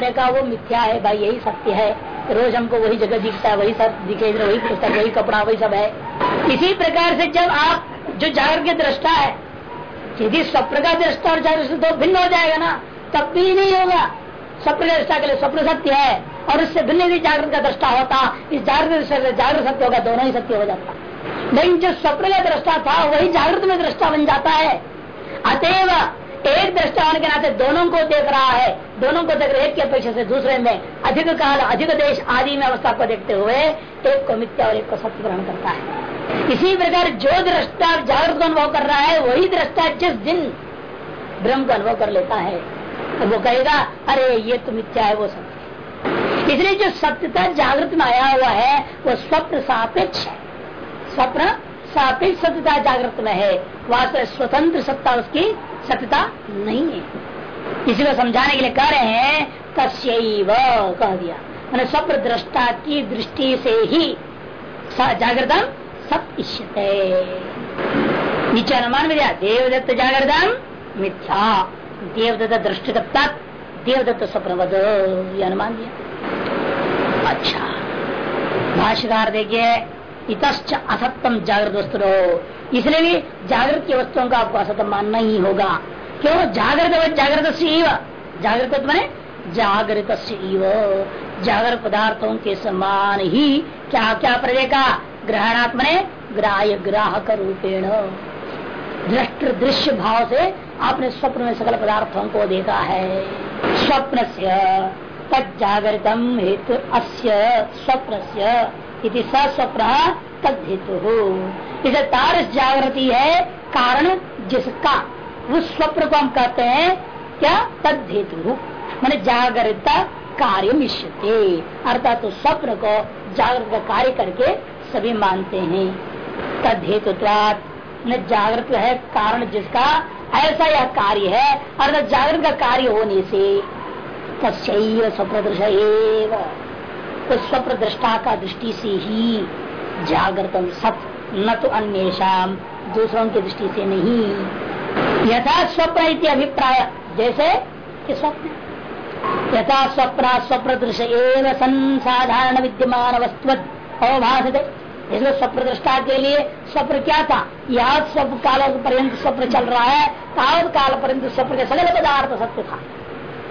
का वो मिथ्या है, भाई, यही सत्य है। रोज हमको वही जगह दिखता है, वही सब दिखे, वही पुस्तक, वही कपड़ा, वही सब है। इसी प्रकार से जब आप, जो जागर के दृष्टा है, यदि स्वप्न का दृष्टा और जागृत तो भिन्न हो जाएगा ना, तब भी नहीं होगा। स्वप्न दृष्टा के लिए स्वप्न सत्य है, और उससे भिन्न यदि जागृत का दृष्टा होता, इस जागृत जागृत सत्य होगा, दोनों ही सत्य हो जाता। लेकिन जो स्वप्न का दृष्टा था, वही जागृत में दृष्टा बन जाता है। अतएव एक दृष्टा होने के नाते दोनों को देख रहा है। दोनों को देख रहे एक की अपेक्षा से दूसरे में। अधिक काल, अधिक देश आदि में अवस्था को देखते हुए एक को मिथ्या और एक को सत्य ग्रहण करता है। इसी प्रकार जो दृष्टा जागृत को अनुभव कर रहा है, वही दृष्टा जिस दिन ब्रह्म का अनुभव कर लेता है तो वो कहेगा, अरे, ये तो मिथ्या है, वो सत्य इसलिए जो सत्यता जागृत में आया हुआ है, वो स्वप्न सापेक्ष है। स्वप्न सापेक्ष सत्यता जागृत में है। वास्तव स्वतंत्र सत्ता उसकी सत्यता नहीं है। इसी को समझाने के लिए कह रहे हैं तस्व कह दिया। मैंने स्वप्न दृष्टा की दृष्टि से ही जागृतम सत्य नीचे अनुमान में दिया, देवदत्त जागृतम मिथ्या। देवदत्त दृष्टि तक देवदत्त स्वप्न ये अनुमान दिया। अच्छा। भाष्यकार देखिए इतश्च असत्यम जागृत वस्तु इसलिए भी जागृत की वस्तुओं का आपको असत्य मानना ही होगा। क्यों? जागृत जागृत जागृत मैंने जागृत जागृत पदार्थों के समान ही क्या क्या प्रदेगा ग्रहणात्मने ग्राह्य ग्राहक रूपेण। दृष्ट दृश्य भाव से आपने स्वप्न में सकल पदार्थों को देखा है। स्वप्न से तजागृतम हेतु अस्य स्वप्न से सस्वप्न तद हेतु इसे तारस जागृति है, कारण जिसका, उस स्वप्न को हम कहते हैं, क्या? तद हेतु मैंने जागृता कार्य मिश्रते अर्थात तो स्वप्न को जागृत का कार्य करके सभी मानते हैं। तद हेतु जागृत है, कारण जिसका, ऐसा यह कार्य है, अर्थात जागृत का कार्य होने से तस्व स्वप्न दृश्य तो स्वप्न दृष्टा का दृष्टि से ही जागृतम सत्य न तो अन्य दूसरों की दृष्टि से नहीं। यथा स्वप्न इति अभिप्राय, जैसे कि स्वप्न। यथा स्वप्न स्वप्न दृश्य एवं संसाधारण विद्यमान वस्तु अवभाषते। इसलिए स्वप्न दृष्टा के लिए स्वप्न क्या था? यह स्वप्न काल पर्यंत स्वप्न चल रहा है, तावत काल पर्यंत स्वप्न के सगल पदार्थ सत्य था।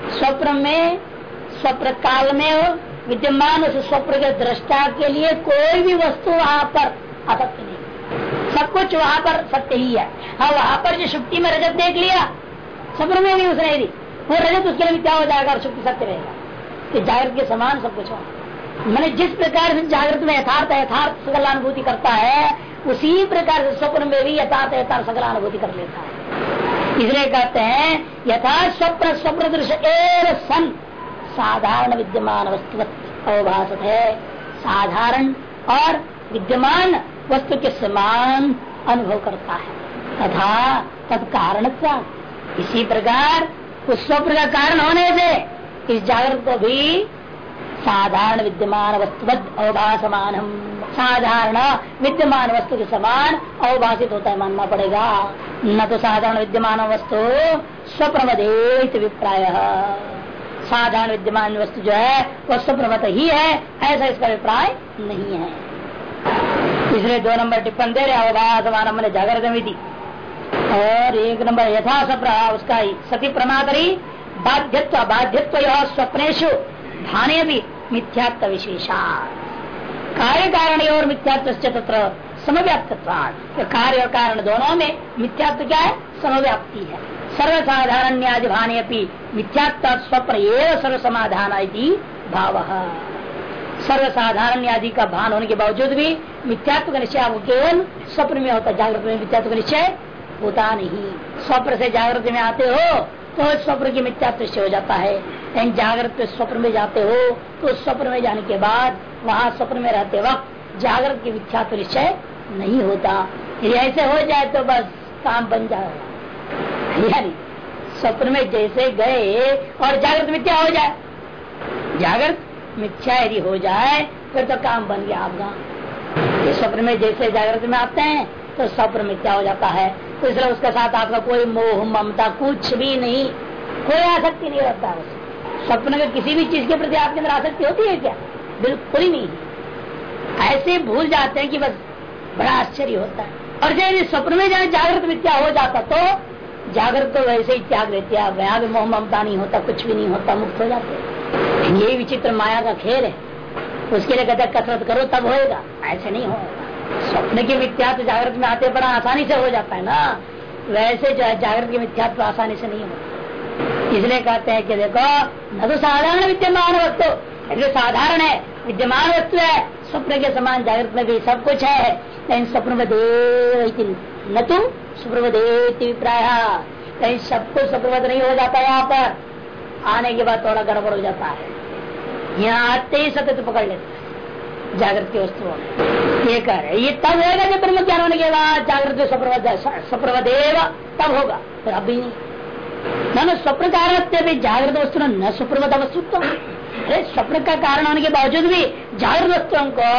स्वप्न में, स्वप्न काल में विद्यमान उस स्वप्न के दृष्टा के लिए कोई भी वस्तु वहाँ पर असत्य नहीं। सब कुछ वहाँ पर सत्य ही है। हाँ वहाँ पर जो शुक्ति में रजत देख लिया स्वप्न में भी उसने दी। वो रजत उसके लिए क्या हो जाएगा शुक्ति सत्य रहेगा? कि जागृत के समान सब कुछ हो मैंने जिस प्रकार से जागृत में यथार्थ यथार्थ सकल अनुभूति करता है, उसी प्रकार से स्वप्न में भी यथार्थ यथार्थ सकल अनुभूति कर लेता है। इसलिए कहते हैं, यथा स्वप्न स्वप्न दृश्य सन। साधारण विद्यमान वस्तु अवभाषित है। साधारण और विद्यमान वस्तु के समान अनुभव करता है। तथा तत्कारण इसी प्रकार, उस स्वप्न का कारण होने से इस जागृत को भी साधारण विद्यमान वस्तु अवभाषमान साधारण विद्यमान वस्तु के समान अवभाषित होता है मानना पड़ेगा। न तो साधारण विद्यमान वस्तु स्वप्रमदेत विप्राय। साधारण विद्यमान वस्तु जो है, वह स्वप्रमत ही है, ऐसा इसका अभिप्राय नहीं है। इसलिए दो नंबर टिप्पण दे रहे अवभाषमान मैंने जागृत विधि और एक नंबर यथा सप्र उसका सती प्रमातरी बाध्यत्व बाध्यत्व यह स्वप्नेशु भाने भी मिथ्यात्व विशेषा। कार्य कारण और मिथ्यात्व तत्र समव्याप्त कार्य और कारण दोनों में मिथ्यात्व क्या है? समव्याप्ति है। सर्वसाधारण न्याज भाने अपनी मिथ्यात्व स्वप्न एवं सर्व समाधान भाव। सर्वसाधारण आदि का भान होने के बावजूद भी मिथ्यात्व का निश्चय आपको केवल स्वप्न में होता जागृत में मिथ्यात्व का निश्चय होता नहीं। स्वप्न से जागृत में आते हो तो स्वप्न की मिथ्यात्व निश्चय हो जाता है। लेकिन जागृत स्वप्न में जाते हो तो स्वप्न में जाने के बाद वहाँ स्वप्न में रहते वक्त जागृत की मिथ्यात्व निश्चय नहीं होता। यदि ऐसे हो जाए तो बस काम बन जाएगा। यानी स्वप्न में जैसे गए और जागृत मिथ्या हो जाए। जागृत मिथ्या यदि हो जाए, फिर तो काम बन गया आपका। स्वप्न में जैसे जागृत में आते हैं तो स्वप्न मिथ्या हो जाता है। तो इसलिए उसके साथ आपका कोई मोह, ममता कुछ भी नहीं। कोई आसक्ति नहीं रहता स्वप्न का किसी भी चीज़ के प्रति आपके अंदर आसक्ति होती है क्या? बिल्कुल ही नहीं। ऐसे भूल जाते हैं कि बस बड़ा आश्चर्य होता है। और जब स्वप्न में जाए जागृत मिथ्या हो जाता तो जागृत तो वैसे ही त्याग लेते हैं। वहाँ भी मोह ममता नहीं होता, कुछ भी नहीं होता, मुक्त हो जाते ये विचित्र माया का खेल है। उसके लिए कहते कसरत करो, तब होएगा। ऐसे नहीं होगा। स्वप्न की मिथ्या तो जागृत में आते बड़ा आसानी से हो जाता है ना। वैसे जो है, जागृत की मिथ्या तो आसानी से नहीं होता। इसलिए कहते हैं कि देखो, न तो साधारण विद्यमान वस्तु जो साधारण है। विद्यमान वस्तु है। स्वप्न के समान जागृत में भी सब कुछ है। लेकिन स्वप्न में देव न तो सुप्रवदेती प्राय कहीं सब कुछ सुप्रवत नहीं हो जाता यहाँ पर। आने के बाद थोड़ा गड़बड़ हो जाता है। यहाँ आते ही सत्य तो पकड़ लेते जागृत की वस्तुओं ये कह रहे ये तब होगा जब ब्रह्म ज्ञान होने के बाद जागृत सुप्रवदेव तब होगा। फिर अभी नहीं। न स्वप्न कारण भी जागृत वस्तु न सुप्रवत वस्तु अरे, स्वप्न का कारण होने के बावजूद भी जागृत वस्तुओं को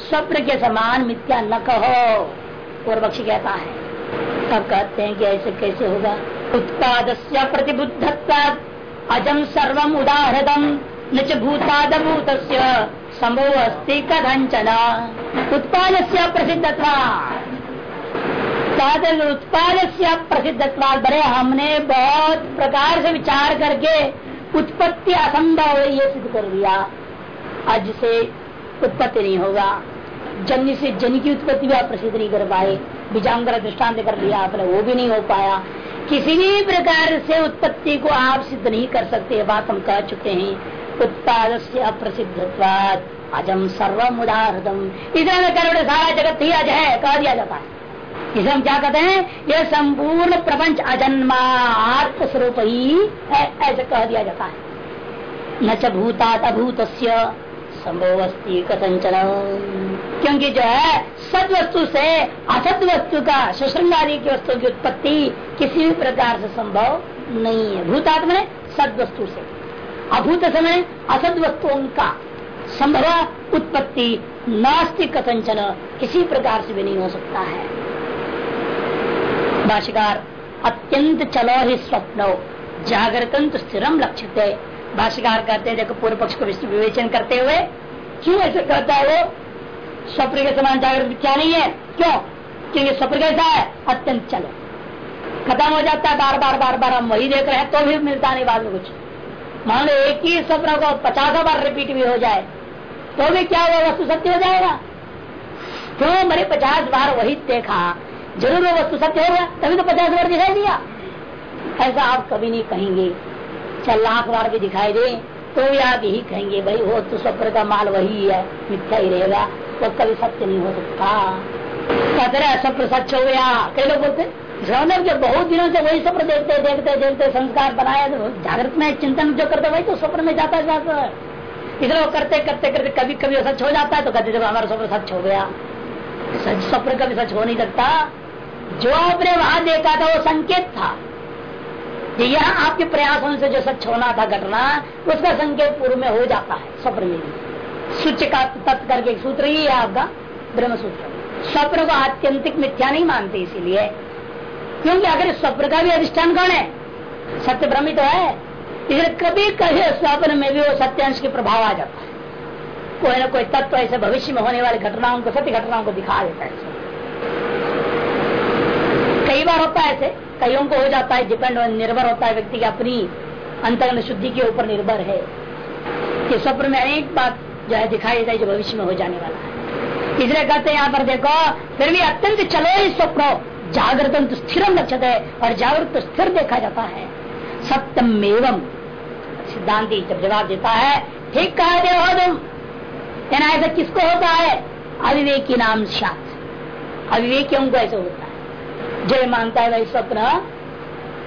स्वप्न के समान मिथ्या न कहो। पूर्व कहता है। तब कहते हैं कि ऐसे कैसे होगा? उत्पाद से प्रतिबुद्ध अजम सर्वम उदाहृतम। न भूताद भूत संभव अस्ति कथंचन उत्पाद से प्रसिद्ध उत्पाद से प्रसिद्ध बड़े हमने बहुत प्रकार से विचार करके उत्पत्ति असंभव ये सिद्ध कर दिया। आज से उत्पत्ति नहीं होगा। जन्य से जन की उत्पत्ति भी आप प्रसिद्ध नहीं कर पाए बीजांगर दृष्टांत कर दिया आपने, वो भी नहीं हो पाया। किसी भी प्रकार से उत्पत्ति को आप सिद्ध नहीं कर सकते बात हम कह चुके हैं। उत्पाद से अप्रसिद्ध अजम सर्वम उदाहरतम इधर करोड़ सारा जगत ही अज है, कह दिया जाता है। इसे हम क्या कहते हैं? यह संपूर्ण प्रपंच अजन्मा आत्म स्वरूप ही है, ऐसे कह दिया जाता है। न च भूतात अभूत संभव कथंचन क्योंकि जो है सद वस्तु से असद वस्तु का सुश्रृंगारी की वस्तु की उत्पत्ति किसी भी प्रकार से संभव नहीं है। भूतात्म ने सद वस्तु से। अभूत समय असद वस्तुओं का संभव उत्पत्ति नास्तिक कथंचन किसी प्रकार से भी नहीं हो सकता है। भाष्यकार, अत्यंत चलो ही स्वप्नो। जागृत स्थिरम लक्ष्य है भाष्यकार कहते हैं, देखो, पूर्व पक्ष को विवेचन करते हुए, क्यों ऐसे कहता है वो? स्वप्न के समान जागृत क्या नहीं है? क्यों? क्योंकि स्वप्न कैसा है? अत्यंत चलो। खत्म हो जाता है, बार बार बार बार, हम वही देख रहे हैं तो भी मिलता नहीं बाद में कुछ। मान लो एक ही स्वप्न को पचासों बार रिपीट भी हो जाए तो भी क्या हुआ वस्तु सत्य हो जाएगा। क्यों? मैंने पचास बार वही देखा। ज़रूर वो वस्तु सत्य हो गया तभी तो पचास बार दिखाई दिया। ऐसा आप कभी नहीं कहेंगे। चाहे लाख बार भी दिखाई दे तो भी आप यही कहेंगे, भाई, वो तो स्वप्न का माल वही है, मिथ्या ही रहेगा, वो तो कभी सत्य नहीं हो सकता। स्वप्न सच हो गया। कई लोग बोलते जब बहुत दिनों से वही स्वप्न देखते देखते देखते संस्कार बनाया तो जागृत में चिंतन जो करते वही तो स्वप्न में जाता जाता है। इसलिए वो करते करते करते कभी कभी सच हो जाता है तो कहते, जब हमारा स्वप्न सच हो गया। सच, स्वप्न कभी सच हो नहीं सकता। जो आपने वहाँ देखा था, वो संकेत था। यह आपके प्रयासों से जो सच होना था घटना, उसका संकेत पूर्व में हो जाता है स्वप्न में। सूच का तत्व करके सूत्र ही है आपका ब्रह्म सूत्र स्वप्न को आत्यंतिक मिथ्या नहीं मानते इसीलिए, क्योंकि अगर स्वप्न का भी अधिष्ठान कौन है? सत्य भ्रमित तो है। इसलिए कभी कभी स्वप्न में भी वो सत्यांश के प्रभाव आ जाता है। कोई ना कोई तत्व ऐसे भविष्य में होने वाली घटनाओं को, सत्य घटनाओं को दिखा देता है। कई बार होता है ऐसे। कईयों को हो जाता है डिपेंड निर्भर होता है व्यक्ति की अपनी अंतर शुद्धि के ऊपर निर्भर है। कि स्वप्न में अनेक बात जो है दिखाई देता है जो भविष्य में हो जाने वाला है। इसलिए कहते हैं यहाँ पर देखो, फिर भी अत्यंत चलो ही स्वप्न जागृत स्थिर लक्षित है और जागृत स्थिर देखा जाता है। सत्यम एवं सिद्धांति जब जवाब देता है, ठीक कहा दे हो तुम। ऐसा किसको होता है? अविवेकी नाम शास्त्र अविवेकियों को ऐसे होता है। जय मानता है वही स्वप्न।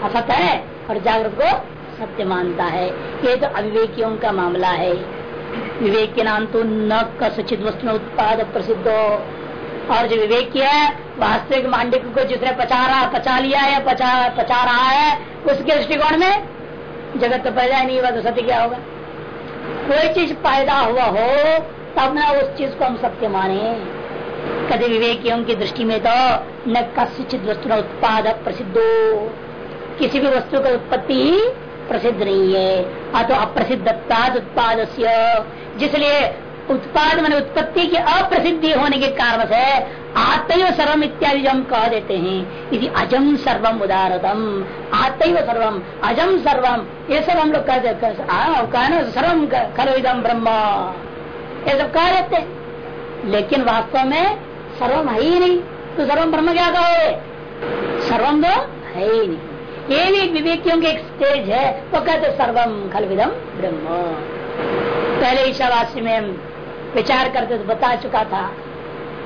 असत है और जागृत को सत्य मानता है। ये तो अविवेकियों का मामला है। विवेक के नाम तो न कसित वस्तु उत्पाद प्रसिद्ध और जो विवेक है, वास्तविक मांडिक को जिसने पचा रहा पचा लिया है, पचा पचा रहा है, उसके दृष्टिकोण में जगत तो पैदा ही नहीं हुआ तो सत्य क्या होगा? कोई चीज़ पैदा हुआ हो, तब ना उस चीज़ को हम सत्य माने। कभी विवेकियों की दृष्टि में तो न कसित वस्तु न उत्पाद प्रसिद्धो। किसी भी वस्तु का उत्पत्ति प्रसिद्ध नहीं है। अतो अप्रसिद्धता उत्पाद जिसलिए उत्पाद मान उत्पत्ति की अप्रसिद्धि होने के कारण से आत्म सर्वम इत्यादि जो हम कह देते हैं। यदि अजम सर्वम उदारतम। आत्म सर्वम अजम सर्वम, ये सब हम लोग कहते सर्वम खलो ब्रह्म। ये सब कह देते लेकिन वास्तव में सर्वम है ही नहीं। तो सर्वम ब्रह्म क्या कहो सर्वम तो है ही नहीं। ये भी विवेकियों के एक स्टेज है। वो कहते सर्वम खल विदम ब्रह्म। पहले ईशावासी में विचार करते तो बता चुका था।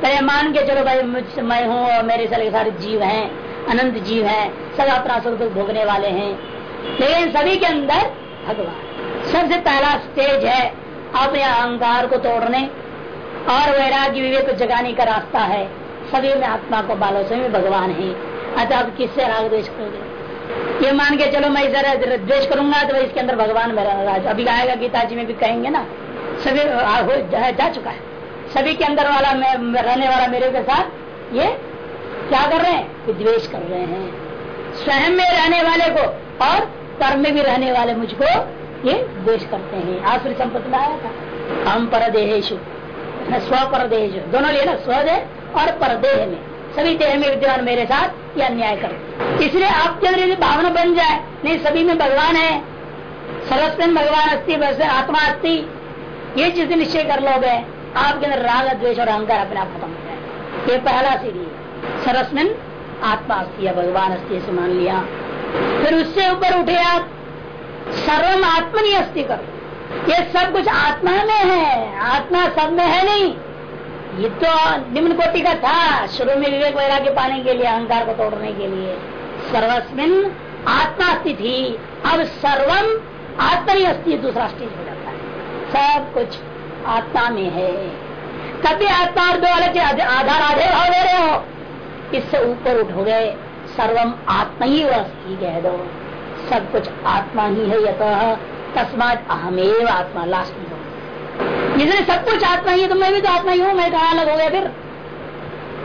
पहले मान के चलो भाई मुझ मैं हूँ और मेरे सारे सारे जीव हैं, अनंत जीव हैं, सब अपना सुख दुख भोगने वाले हैं। लेकिन सभी के अंदर भगवान। सबसे पहला स्टेज है अपने अहंकार को तोड़ने। और वैराग्य विवेक जगाने का रास्ता है। सभी में आत्मा को बालो, सभी भगवान है। अतः आप किससे राग द्वेष करोगे? ये मान के चलो, मैं इधर द्वेष करूँगा तो इसके अंदर भगवान मेरा राज। अभी आएगा, गीता जी में भी कहेंगे ना। सभी जा चुका है। सभी के अंदर वाला मैं रहने वाला मेरे के साथ, ये क्या कर रहे हैं? द्वेष कर रहे हैं। स्वयं में रहने वाले को और कर्म में भी रहने वाले मुझको ये द्वेष करते हैं। आसुरी संपत्ति में आया था। हम पर देहेशु स्व पर देह दोनों लिए ना, स्वदेह और परदेह में। सभी देह में विद्यमान मेरे साथ ये अन्याय कर इसलिए आपके अंदर यदि भावना बन जाए, नहीं, सभी में भगवान है सरस्वती भगवान अस्थि आत्मा अस्थि ये चीज़ निश्चय कर लोगे, आपके अंदर राग, द्वेष और अहंकार अपने आप खत्म हो जाए ये पहला सीढ़ी सरस्मिन आत्मा अस्थि या भगवान अस्थि से मान लिया। फिर उससे ऊपर उठे आप, सर्वम आत्मनि अस्थि कर। ये सब कुछ आत्मा में है। आत्मा सब में है नहीं। ये तो निम्न कोटि का था। शुरू में विवेक वैराग्य पाने के लिए, अहंकार को तोड़ने के लिए। सर्वस्मिन आत्मा स्थिति। अब सर्वम आत्मा ही अस्थि दूसरा स्टेज हो जाता है। सब कुछ आत्मा में है। कभी आत्मा और दो अलग आधार आधे भाव दे रहे हो? इससे ऊपर उठोगे सर्वम आत्मा ही अस्थि कह दो। सब कुछ आत्मा ही है यथ तस्मात अहमेव आत्मा लास्ट में जिसने सब कुछ आत्मा ही है तो मैं भी तो आत्मा ही हूँ मैं कहा अलग हो गया फिर?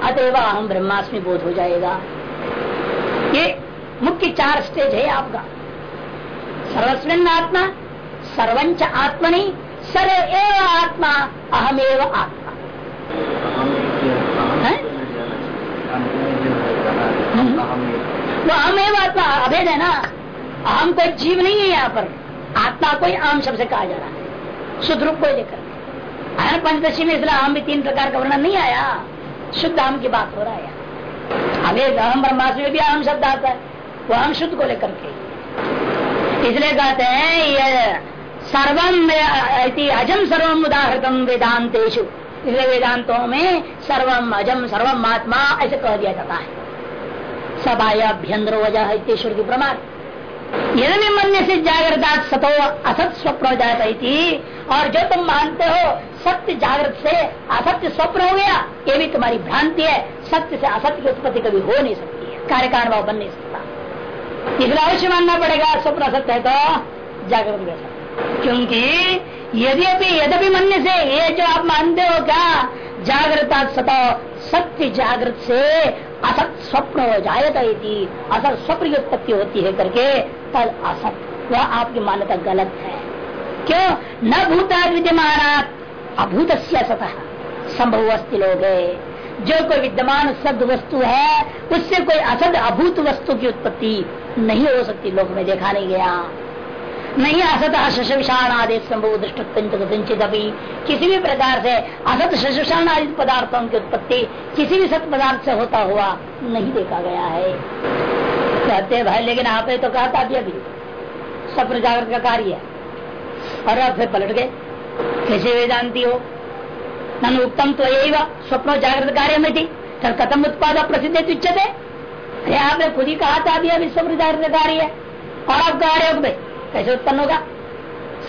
अतएव हम ब्रह्मास्मि बोध हो जाएगा। ये मुख्य चार स्टेज है आपका। सर्वस्विन आत्मा सर्वंच आत्मनि सर्व एव आत्मा अहमेव आत्मा। वो अहमेव आत्मा अभेद है ना? अहम कोई जीव नहीं है यहाँ पर। आत्मा को ही आम शब्द से कहा जा रहा है। शुद्ध रूप को लेकर। आयन पंचदशी में इसलिए आम भी तीन प्रकार का वर्णन नहीं आया। शुद्ध आम की बात हो रहा है। हमें अहम ब्रह्मास्म में भी अहम शब्द आता है। वो हम शुद्ध को लेकर के। इसलिए कहते हैं, ये सर्वम अजम सर्वम उदाहृतम वेदांतेशु इसलिए वेदांतों में सर्वम अजम सर्वम आत्मा, ऐसे कह दिया जाता है। सब आया अभ्यंतर वजह है की प्रमाण। यदि मन से जागृता सतो असत स्वप्न हो जाता और जो तुम मानते हो, सत्य जागृत से असत्य स्वप्न हो गया, ये भी तुम्हारी भ्रांति है, सत्य से असत्य की उत्पत्ति कभी हो नहीं सकती है कार्य कारण बन नहीं सकता। इसलिए अवश्य मानना पड़ेगा, स्वप्न असत्य है तो जागृत जैसा क्योंकि यदि अभी यद्यपि मन से, ये जो आप मानते हो क्या, जागृता सतो, सत्य जागृत से असत स्वप्न हो जाए असत स्वप्न की उत्पत्ति होती है करके तद असत। वह आपकी मान्यता गलत है। क्यों? न भूता विद्यमान अभूत सतह संभव अस्थि लोग जो कोई विद्यमान सद वस्तु है, उससे कोई असद अभूत वस्तु की उत्पत्ति नहीं हो सकती। लोग में देखा नहीं गया। नहीं, असत शशविषाण आदि संभव दृष्टित अभी किसी भी प्रकार से असत शशविषाण आदि पदार्थों की उत्पत्ति किसी भी सत पदार्थ से होता हुआ नहीं देखा गया है। कहते भाई, लेकिन आपने तो कहा था अभी। स्वप्न जागृत का कार्य है। और फिर पलट गए। कैसे वेदांति हो? नन उत्तम तो यही वा स्वप्न जागृत कार्य में थी तब कथम उत्पाद प्रसिद्ध तुच्छते। आपने खुद ही कहा था अभी अभी स्वप्न जागृत कार्य है। और आप कार्य हो? भाई कैसे उत्पन्न होगा?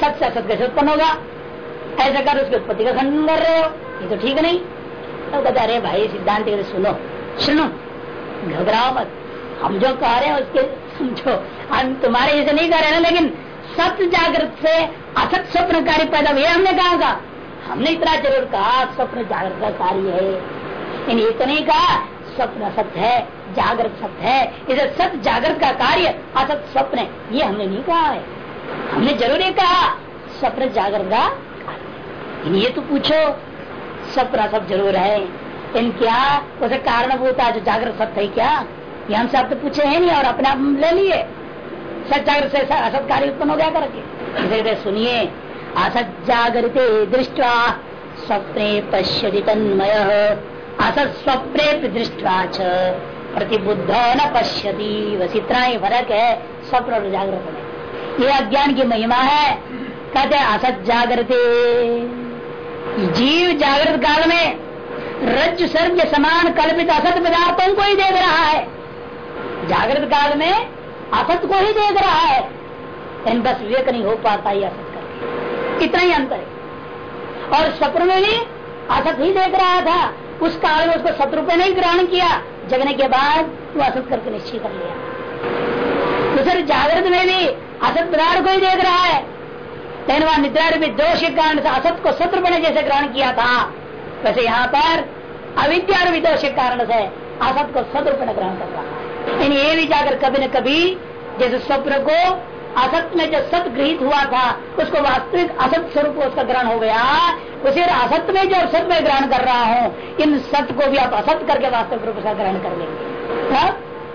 सत से असत कैसे उत्पन्न होगा? ऐसा कर, उसकी उत्पत्ति का खंडन कर रहे हो। ये तो ठीक नहीं। तो कहते अरे भाई सिद्धांत सुनो। सुनो। घबराओ मत। हम जो कह रहे हैं, उसके समझो। हम तुम्हारे जैसे नहीं कह रहे ना लेकिन सत्य जागृत से असत स्वप्न कार्य पैदा हुए हमने कहा था। हमने इतना ज़रूर कहा, स्वप्न जागृत का कार्य है। ये तो नहीं कहा स्वप्न, सत्य है, जागृत सत्य है। इधर सत्य जागृत का कार्य, असत स्वप्न ये हमने नहीं कहा है। हमने ज़रूरी कहा, स्वप्न जागृत का ये तो पूछो, स्वप्न सब ज़रूर है। इन क्या? उसे कारण है जो जागृत सत्य है क्या? ये हमसे आप तो पूछे है नहीं और अपने आप ले लिए। सत जागृत से असत कार्य उत्पन्न हो गया करके। सुनिए, असत जागृत दृष्टवा स्वप्ने पश्यति तन्मय। असत स्वप्ने दृष्टवा प्रतिबुद्ध न पश्यति। बस इतना ही फ़र्क है स्वप्न और जागृत में ये अज्ञान की महिमा है, कहते असत जागृत। जीव जागृत काल में रज सर्ग समान कल्पित असत पदार्थों को ही देख रहा है। जागृत काल में असत को ही देख रहा है। लेकिन बस विवेक नहीं हो पाता ही असत करके इतना ही अंतर है। और स्वप्न में भी असत ही देख रहा था। उस काल में उसको शत्रु पे नहीं ग्रहण किया। जगने के बाद वो असत करके निश्चय कर लिया। दूसरे जागृत में भी असत पदार्थ को ही देख रहा है। लेकिन वह निद्रा भी दोष के कारण से असत को शत्रु बने जैसे ग्रहण किया था, वैसे यहाँ पर अविद्या दोष के कारण से असत को शत्रु ग्रहण कर रहा है। ये भी जाकर कभी न कभी जैसे स्वप्न को असत में जो सत गृहित हुआ था, उसको वास्तविक असत स्वरूप उसका ग्रहण हो गया। उसे असत में जो सत में ग्रहण कर रहा हूँ, इन सत को भी आप असत करके वास्तविक रूप से ग्रहण कर लेंगे।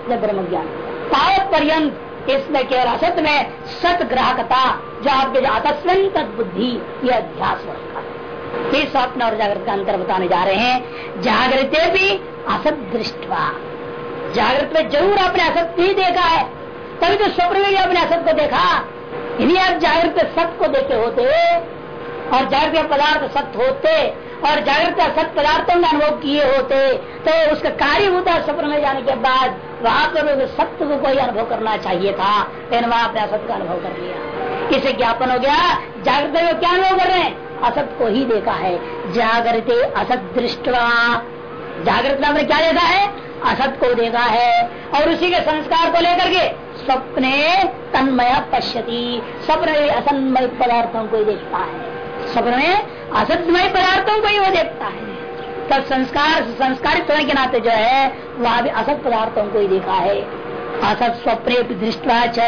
जब ब्रह्म ज्ञान। तावत पर्यंत इसमें केवल असत में सत ग्राहकता, जो आपके जो अतस्वंत बुद्धि यह अध्यास रखा है। स्वप्न और जागृत का अंतर बताने जा रहे हैं। जागृत भी असत दृष्टवा। जागृत में ज़रूर आपने असत ही देखा है। तभी तो स्वप्न में भी अपने असत को देखा। यदि आप जागृत सत्य को देखे होते और जागृत पदार्थ सत्य होते और जागृत सत्य पदार्थों का अनुभव किए होते तो उसका कार्य होता स्वप्न में जाने के बाद वहाँ पर सत्य को कोई अनुभव करना चाहिए था, लेकिन वहाँ अपने असत का अनुभव कर लिया। इसे ज्ञापन हो गया जागृत में क्या अनुभव कर रहे हैं? असत को ही देखा है। जागृत असत दृष्टवा। जागृत में क्या देखा है? असत को देखा है। और उसी के संस्कार को लेकर के स्वप्ने तन्मय पश्यति। स्वप्न असन्मय पदार्थों को ही देखता है। स्वप्न में असतमय पदार्थों को ही वो देखता है। तब संस्कार, संस्कारित होने के नाते जो है, वह भी असत पदार्थों को ही देखा है। असत स्वप्ने दृष्टवा च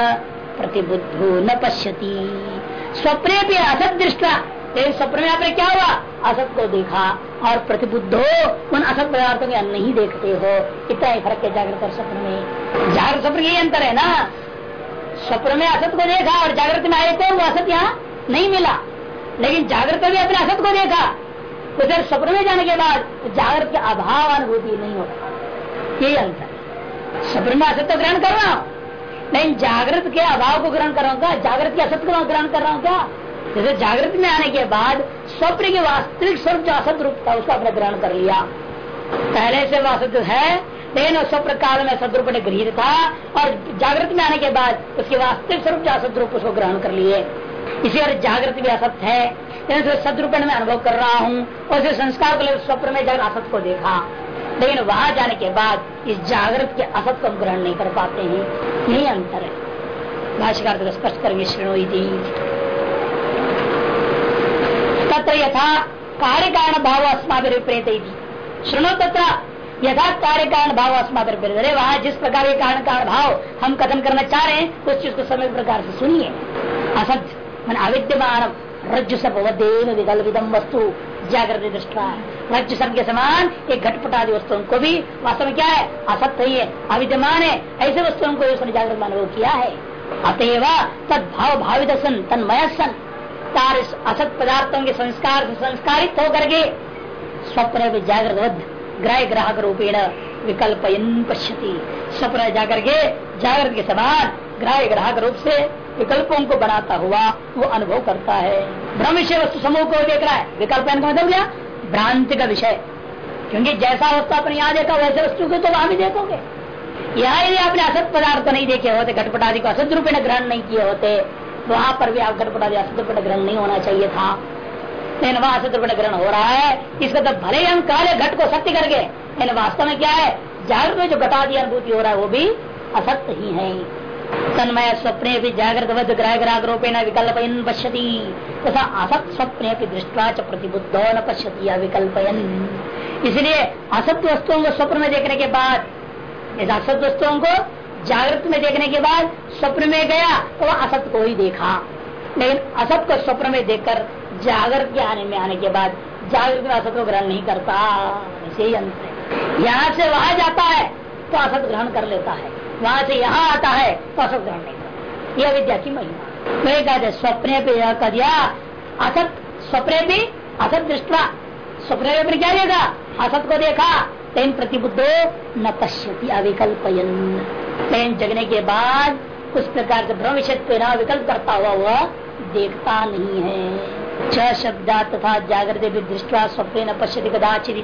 प्रतिबुद्धो न पश्यति। स्वप्ने भी असत दृष्टवा लेकिन स्वप्न में आपने क्या हुआ? असत को देखा और प्रतिबुद्ध हो। उन असत पदार्थों के नहीं देखते हो। इतना ही फ़र्क है जागृत और स्वप्न में। जागृत स्वप्न यही अंतर है ना? स्वप्न में असत को देखा और जागृत में आए थे वो असत यहाँ? नहीं मिला। लेकिन जागृत भी अपने असत को देखा। तो फिर स्वप्न में जाने के बाद जागृत के अभाव अनुभूति नहीं होता यही अंतर स्वप्न में असत्य ग्रहण कर रहा हूँ। लेकिन जागृत के अभाव को ग्रहण कर रहा हूँ क्या? जागृत के असत को ग्रहण कर रहा हूँ क्या? जैसे जागृत में आने के बाद स्वप्न के वास्तविक स्वरूप जो असत रूप था, उसका अपने ग्रहण कर लिया। पहले से वास्तव है, लेकिन स्वप्न काल में सदरूप ने गृहित था और जागृत में आने के बाद उसके वास्तविक स्वरूप जो असत रूप, उसको ग्रहण कर लिए। इसी और जागृत भी असत है। सदरूपण में अनुभव कर रहा हूँ, और संस्कार को लेकर स्वप्न में जाकर असत को देखा। लेकिन वहाँ जाने के बाद इस जागृत के असत को ग्रहण नहीं कर पाते हैं। यही अंतर है। भाष्यकार स्पष्ट करके श्रेणु थी तत्र यथा कार्य कारण भाव अस्माद विपरीत श्रृणो तथा यथा कार्य कारण भाव अस्माद अरे वहाँ, जिस प्रकार के कारण कारण भाव हम कथन करना चाह रहे हैं उस चीज़ को समय प्रकार से सुनिए। असत मन अविद्यमान रज्जु सब विकल्पितम वस्तु जागृत दृष्टा रज्जु सब के समान, एक घटपटादि वस्तुओं को भी वास्तव में क्या है? असत्य ही अविद्यमान है। ऐसे वस्तुओं को उसने जागृत अनुभव किया है। अतएव तद भाव भावित सन तन्मय सन तार असत पदार्थों के संस्कार से संस्कारित होकर के स्वप्न जागृत ग्राह ग्राहक रूपेण विकल्प पश्यति। स्वप्न जाकर के जागृत के समान ग्राह ग्राहक रूप से विकल्पों को बनाता हुआ वो अनुभव करता है। भ्रम विषय वस्तु समूह को देख रहा है। विकल्प का मतलब क्या? भ्रांति का विषय। क्योंकि जैसा वस्तु आपने यहाँ देखा, वैसे वस्तु को तो वहाँ भी देखोगे। यहाँ यदि आपने असत पदार्थ नहीं देखे होते घटपट आदि को असत रूप ग्रहण नहीं किए होते वहाँ पर भी आप घटपट आदि असत ग्रहण नहीं होना चाहिए था। लेकिन वहाँ असत रूप ग्रहण हो रहा है। इसका तो भले ही हम काले घट को सत्य करके, लेकिन वास्तव में क्या है? जागृत में जो घटादी अनुभूति हो रहा है, वो भी असत्य ही है। तन्मय स्वप्ने भी जागृत ग्रह ग्राह रूपेण विकल्पयन पश्यति। तथा असत स्वप्ने भी दृष्टा च प्रतिबुद्धो न पश्यति, या विकल्पयन। इसलिए असत्य वस्तुओं को स्वप्न में देखने के बाद असत वस्तुओं को जागृत में देखने के बाद स्वप्न में गया तो वह असत को ही देखा। लेकिन असत को स्वप्न में देखकर जागृत के आने में आने के बाद जागृत में असत को ग्रहण नहीं करता। ऐसे ही अंत है। यहाँ से वहाँ जाता है तो असत ग्रहण कर लेता है। वहाँ से यहाँ आता है तो असत ग्रहण नहीं करता। यह विद्या की महिमा। वही कहते स्वप्ने पे यह कर दिया, असत, स्वप्ने भी असत दृष्टा स्वप्न में क्या देखा? असत को देखा। तेन प्रतिबुद्धो न पश्यति अविकल्पयन। तेन जगने के बाद उस प्रकार से भ्रम न विकल्प करता हुआ वह देखता नहीं है। छ शब्दा तथा जागृत भी दृष्टवा स्वप्न न पश्यति कदाचित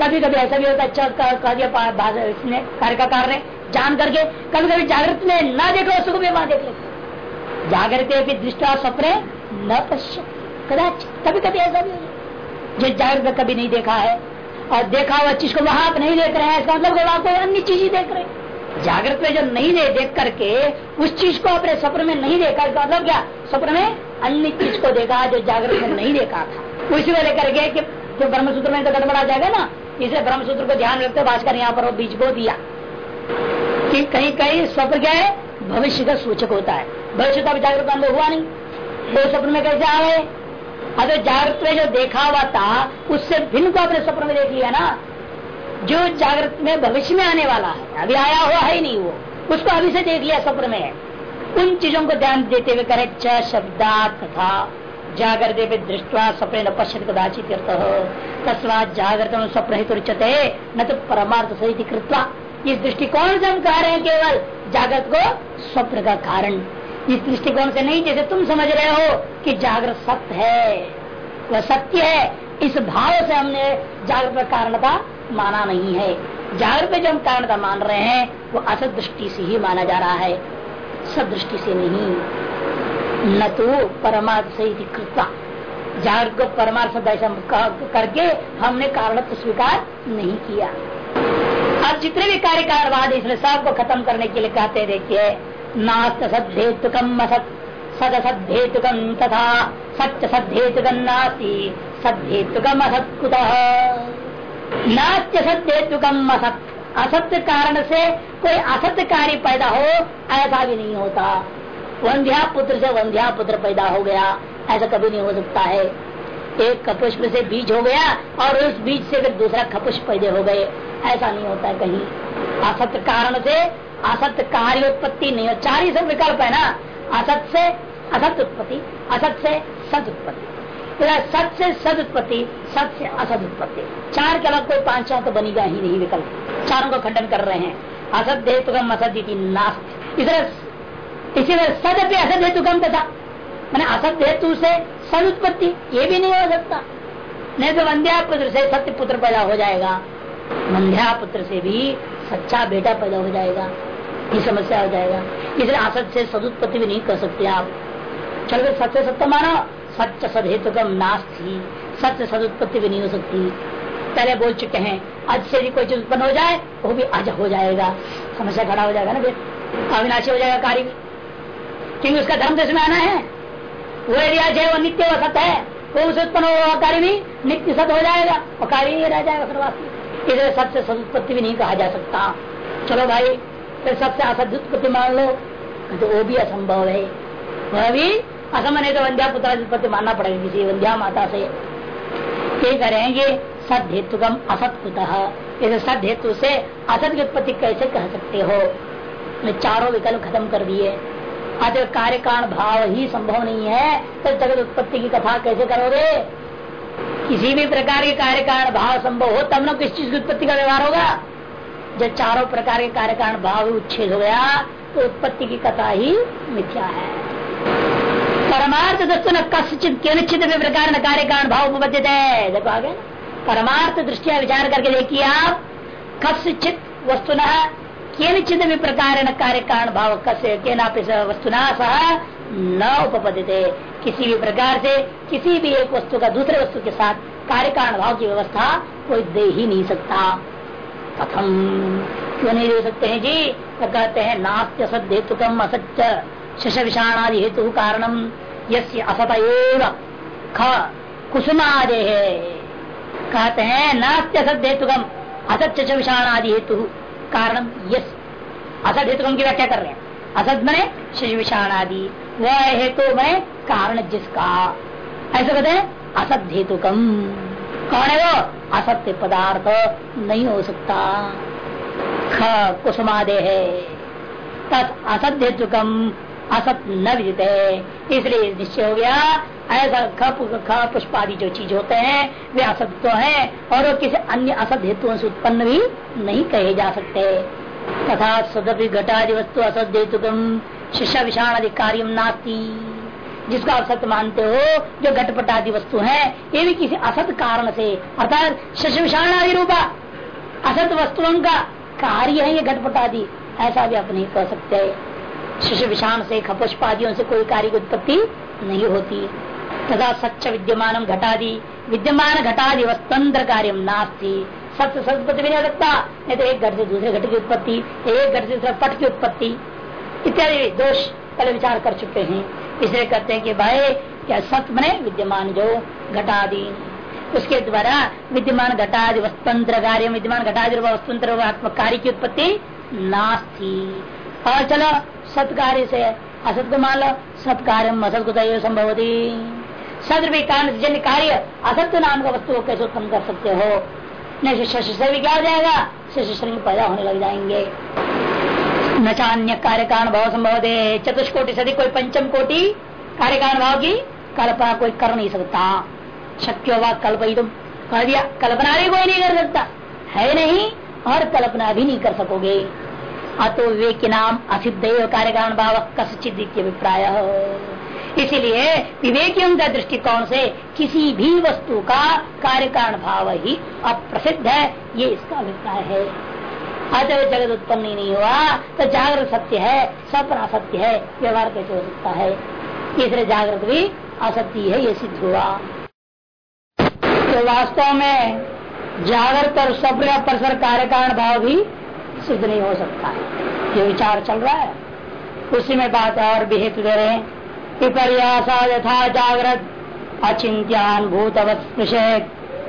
कभी कभी ऐसा भी होता है कह दिया इसने कार्य का कार्य जान करके कभी कभी जागृत में न देखो सुख में वहाँ देख लेते जागृत भी दृष्टवा स्वप्न न पश्य कदाचित कभी कभी ऐसा भी जो जागृत कभी नहीं देखा है, और देखा हुआ चीज़ को वहाँ आप नहीं देख रहे हैं, इसका मतलब आप कोई अन्य चीज़ ही देख रहे हैं। जागृत में जो नहीं दे देख करके, उस चीज़ को अपने स्वप्न में नहीं देखा, इसका मतलब क्या? स्वप्न में अन्य चीज़ को देखा जो जागृत में नहीं देखा था। उसी में लेकर के कि जो ब्रह्मसूत्र में तो गड़बड़ा जाएगा ना, इसलिए ब्रह्मसूत्र को ध्यान रखते भाषकर यहाँ पर वो बीज को दिया। कि कहीं कहीं स्वप्न क्या है? भविष्य का सूचक होता है। भविष्य का जागृत अनुभव हुआ नहीं। तो स्वप्न में कैसे आ गए? अगर जागृत में जो देखा हुआ था, उससे भिन्न को अपने स्वप्न में देख लिया ना। जो जागृत में भविष्य में आने वाला है, अभी आया हुआ है ही नहीं वो, उसको अभी से देख लिया स्वप्न में उन चीज़ों को ध्यान देते हुए करे च शब्दा तथा जागृत दृष्टवा स्वप्न पश्चित कदाचित तस्वा जागृत स्वप्न हित उच्चते न तो परमार्थ सहित कृत्वा। इस दृष्टिकोण से हम कह रहे हैं केवल जागृत को स्वप्न का कारण। इस दृष्टिकोण से नहीं, जैसे तुम समझ रहे हो कि जागृत सत्य है, वह सत्य है। इस भाव से हमने जागृत का कारण कारणता माना नहीं है। जागृत में जो हम कारणता मान रहे हैं, वो असत दृष्टि से ही माना जा रहा है। सब दृष्टि से नहीं। न तो परमार्थ से कृता जागृत को परमार्थ करके हमने कारण स्वीकार नहीं किया। अब जितने भी कार्य इसमें सबको खत्म करने के लिए कहते देखिए नास्त सद्धेतुकम असत। सद सद्धेतुकम तथा सत्य सद्धेतुकम नास्ती। सद्धेतुकम असत कुतः? नास्त्य सत्येतुकम असत असत्य कारण से कोई असत्य कार्य पैदा हो, ऐसा भी नहीं होता। वंध्या पुत्र से वंध्या पुत्र पैदा हो गया, ऐसा कभी नहीं हो सकता है। एक कपुष्प से बीज हो गया, और उस बीज से फिर दूसरा खपुष्प पैदे हो गए, ऐसा नहीं होता कहीं। असत्य कारण से असत्य कार्य उत्पत्ति नहीं हो चार ही सब विकल्प है ना। असत से असत उत्पत्ति, असत से सत उत्पत्ति सत से सद उत्पत्ति सत से असत उत्पत्ति चार के अलग कोई पाँच चार तो बनेगा ही नहीं विकल्प। चारों को खंडन कर रहे हैं। असत हेतुकम असत नास्त। इसी तरह सद पे असत हेतुकम तथा। मैंने असत हेतु से सद उत्पत्ति ये भी नहीं हो सकता। नहीं तो वंध्या पुत्र से सत्य पुत्र पैदा हो जाएगा। वंध्या पुत्र से भी सच्चा बेटा पैदा हो जाएगा। ये समस्या हो जाएगा। इसलिए असत से सदुत्पत्ति भी नहीं कर सकते आप। चल सत्य सत्य मानो। सत्य सदहेतुकम नास्ती सत्य सदुत्पत्ति भी नहीं हो सकती। पहले बोल चुके हैं, आज से भी कोई चीज़ उत्पन्न हो जाए, वो भी आज हो जाएगा। समस्या खड़ा हो जाएगा ना फिर। अविनाशी हो जाएगा कार्य भी। क्योंकि उसका धर्म देश में आना है। वो आज है, वो नित्य व सत्य है। वो उसे उत्पन्न हुआ कार्य भी, नित्य सत्य हो जाएगा। और कार्य ही रह जाएगा सर्वास्ती इसलिए सत्य सदुत्पत्ति भी नहीं कहा जा सकता। चलो भाई, फिर सबसे असद उत्पत्ति मान लो तो वो भी असंभव है। वह भी असंभव नहीं तो वंध्या पुत्र मानना पड़ेगा किसी वंध्या माता से। ये करेंगे सद हेतुकम असत कुतः सद हेतु से असत की उत्पत्ति कैसे कह सकते हो? चारों विकल्प खत्म कर दिए। अतः कार्य कारण भाव ही संभव नहीं है तो जगत उत्पत्ति की कथा कैसे करोगे? किसी भी प्रकार के कार्य कारण भाव संभव हो, तब न किस चीज़ की उत्पत्ति का व्यवहार होगा? जब चारों प्रकार के कार्य कारण भाव उच्छेद हो गया तो उत्पत्ति की कथा ही मिथ्या है। परमार्थ दस्तु न कसित निश्चित प्रकार कार्य कारण भाव उपबद्ध है देखो आगे। परमार्थ दृष्टिया विचार करके देखिए आप कसित वस्तु केनचित भी प्रकार कार्य कारण भाव कस्य के वस्तुना सह न उपपद्यते। किसी भी प्रकार से किसी भी एक वस्तु का दूसरे वस्तु के साथ कार्य कारण भाव की व्यवस्था कोई दे ही नहीं सकता। कथम? क्यों नहीं दे सकते हैं जी? तो कहते हैं नास्त्य असत हेतुकम असत्य शश विषाणादि हेतु कारणम यस्य असत ख कुसुमादे है कहते हैं नास्त्य असत हेतुकम असत्य विषाणादि हेतु कारण यस। असत हेतु की व्याख्या कर रहे हैं। असत मने शिशु विषाण आदि वह हेतु में कारण जिसका। ऐसा कहते हैं असत हेतु कम कौन है वो? असत्य पदार्थ नहीं हो सकता। ख कुसुमादे है तत् असत हेतु कम असत न विदित है इसलिए निश्चय हो गया, ऐसा ख पुष्प आदि जो चीज़ होते हैं, वे असत तो है, और वो किसी अन्य असत हेतुओं से उत्पन्न भी नहीं कहे जा सकते। तथा सदपि घटादि वस्तु असत हेतु शिष्य विषाण अधिकार्य नास्ती। जिसको आप सत्य मानते हो, जो घटपट आदि वस्तु है, ये भी किसी असत कारण से, अर्थात शिष्य विषाण आदि रूपा, असत वस्तुओं का कार्य है ये घटपट आदि ऐसा भी आप नहीं कह सकते। शिशु विषाण से खपुष्पादियों से कोई कार्य की उत्पत्ति नहीं होती। तथा सच्च विद्यमान घटादि विद्यमान घटादि वस्तंत्र कार्य नास्ती। सत्य सत्पत्ति भी नहीं हो सकता, नहीं तो एक घट से दूसरे घट की उत्पत्ति, एक घट से दूसरे पट की उत्पत्ति। इत्यादि दोष पहले विचार कर चुके हैं। इसलिए कहते हैं कि भाई, क्या सत्य बने? विद्यमान जो घटादि। उसके द्वारा विद्यमान घटादि वस्तंत्र कार्य, विद्यमान घटादि वस्तुंत्र कार्य की उत्पत्ति नास्ती। और चलो सत्कार्य से असत को मान लो सत्कार्य असत को तय संभव सदृपी कारण जन कार्य असत्य नाम का वस्तु को कैसे उत्पन्न कर सकते हो? नहीं से भी क्या हो जाएगा? शशि श्रृंग पैदा होने लग जाएँगे। न चान्य कार्य कारण भाव संभव दे चतुष्कोटि सदी कोई पंचम कोटि कार्य कारण भाव की कल्पना कोई कर नहीं सकता। शक्य होगा कल्पई तुम कह दिया, कल्पना भी कोई नहीं कर सकता। है नहीं, और कल्पना भी नहीं कर सकोगे। अतो विवेक नाम असिद्ध कार्य कारण भाव कसित अभिप्राय इसीलिए विवेकियों का दृष्टिकोण से किसी भी वस्तु का कार्य कारण भाव ही अप्रसिद्ध है, ये इसका अभिप्राय है। अतः जगत उत्पन्न नहीं हुआ तो जागृत सत्य है सपन असत्य है, व्यवहार कैसे हो सकता है? इसलिए जागृत भी असत्य है, ये सिद्ध हुआ। तो वास्तव में जागृत और स्वप्न परसर कार्य कारण भाव भी सिद्ध नहीं हो सकता। ये विचार चल रहा है। उसी में बात और भी हेतु दे रहे विपर्यासा यथा जागृत अचिंत्यान भूतवत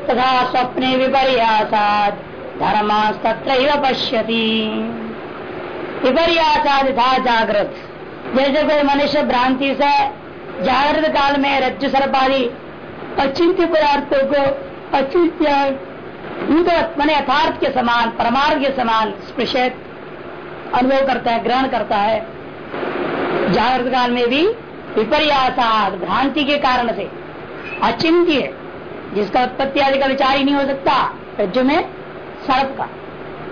तथा स्वप्ने विपर्यासाद धर्मास्तत्र पश्यति। विपर्यासाद यथा जागृत। जैसे कोई मनुष्य भ्रांति से जागृत काल में रज्जु सर्पादी अचिंत्य पदार्थों को अचिंत्य भूतवत मैंने यथार्थ के समान, परमार्थ के समान स्पृशित, अनुभव करता है, ग्रहण करता है। जागृत काल में भी विपर्यासाद, भ्रांति के कारण से अचिंत्य जिसका उत्पत्ति आदि का विचार ही नहीं हो सकता रज्जु में सर्प का।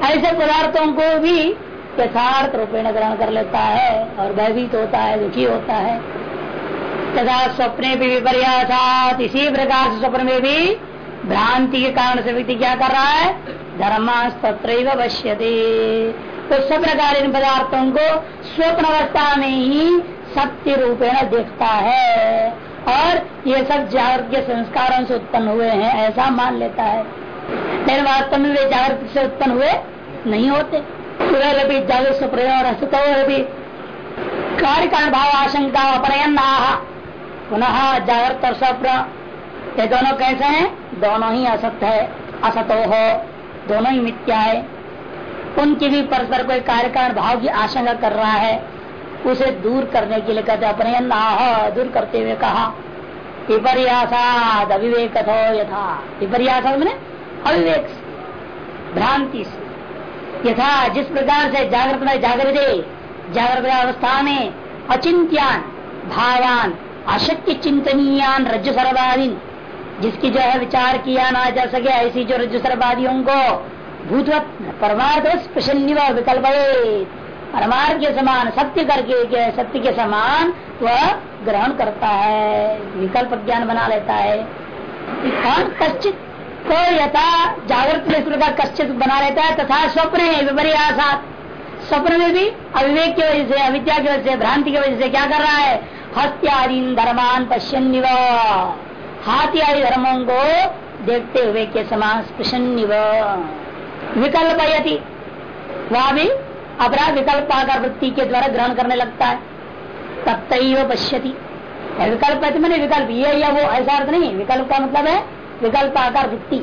ऐसे पदार्थों को भी यथार्थ रूपेण ग्रहण कर लेता है और भयभीत होता है, दुखी होता है। तथा स्वप्ने भी विपर्यासात इसी प्रकार से स्वप्न में भी भ्रांति के कारण से व्यक्ति क्या कर रहा है? धर्मास्तत्र पश्यते। तो सब प्रकार इन पदार्थों को स्वप्न अवस्था में ही सत्य रूपेण देखता है। और ये सब जागृत के संस्कारों से उत्पन्न हुए हैं, ऐसा मान लेता है। लेकिन वास्तव में वे जागृत से उत्पन्न हुए नहीं होते। भी जागृत स्वप्न कार्य कारण भाव आशंका पुनः जागृत और स्वप्न, ये दोनों कैसे हैं? दोनों ही असत्य है, असतो हो, दोनों ही मिथ्या है। उनकी भी परस्पर कोई कार्य कारण भाव की आशंका कर रहा है, उसे दूर करने के लिए कहते अपने नाह दूर करते हुए कहा, विपर्यासाद अविवेक यथा। विपर्यासाद मैंने अविवेक भ्रांति से। यथा, जिस प्रकार से जागृत में जागृत जागृत अवस्था में अचिंत्यान, भावान अशक्य चिंतनीयान रज सर्वाधीन जिसकी जो है विचार किया ना जा सके, ऐसी जो रज सर्वादियों को भूतवत, परमार्थ विकल्प परमार्थ के समान, सत्य करके, के सत्य के समान वह ग्रहण करता है, विकल्प ज्ञान बना लेता है। और कश्चित को यथा जागृत प्रकार कश्चित बना लेता है, तथा स्वप्न है विपर्यासात स्वप्न में भी अविवेक की वजह से, अविद्या की वजह से, भ्रांति की वजह से क्या कर रहा है? हत्यादि धर्मान पश्चिम हाथी आदि धर्मों को देखते हुए के समान स्पृशन विकल्प यदि वह भी अपराध विकल्प आकार वृत्ति के द्वारा ग्रहण करने लगता है। तत्व पश्यति। विकल्प मैंने विकल्प। ये या वो, ऐसा अर्थ नहीं विकल्प का मतलब है विकल्प आकार वृत्ति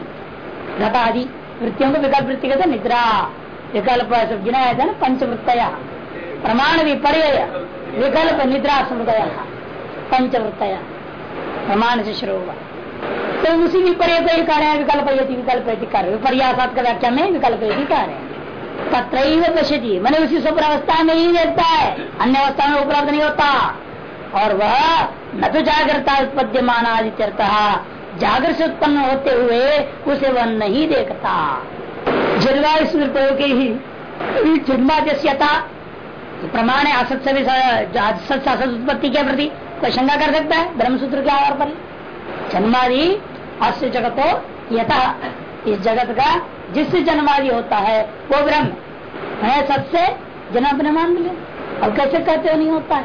घटादि वृत्तियों को विकल्प वृत्ति कहते निद्रा। विकल्प सब गिनाया था ना? पंचवृत्तया। प्रमाण विपर्य विकल्प निद्रा समुदय। पंचवृत्तया। प्रमाण से शुरू हुआ। तो उसी ही कार्य विकल्प यदि विकल्प कार्य विपर्यासात का व्याख्या में विकल्प यदि कार्य तत्र पश्यति। मैंने उसी स्वप्न अवस्था में ही देखता है। अन्य अवस्था में उपलब्ध नहीं होता। और वह न तो जागृता उत्पद्य मानादित्यर्थ जागृत से उत्पन्न होते हुए उसे वह नहीं देखता। जन्मा प्रयोग ही। जन्माद्यता प्रमाण है, असत से भी सत असत उत्पत्ति के प्रति। कोई शंका कर सकता है? ब्रह्मसूत्र के आधार पर। जन्मादि अस्य जगतो यथा इस जगत का जिससे जन्मादि होता है, वो ब्रह्म। है सबसे जन्म मान मिले अब कैसे कहते हो नहीं होता है?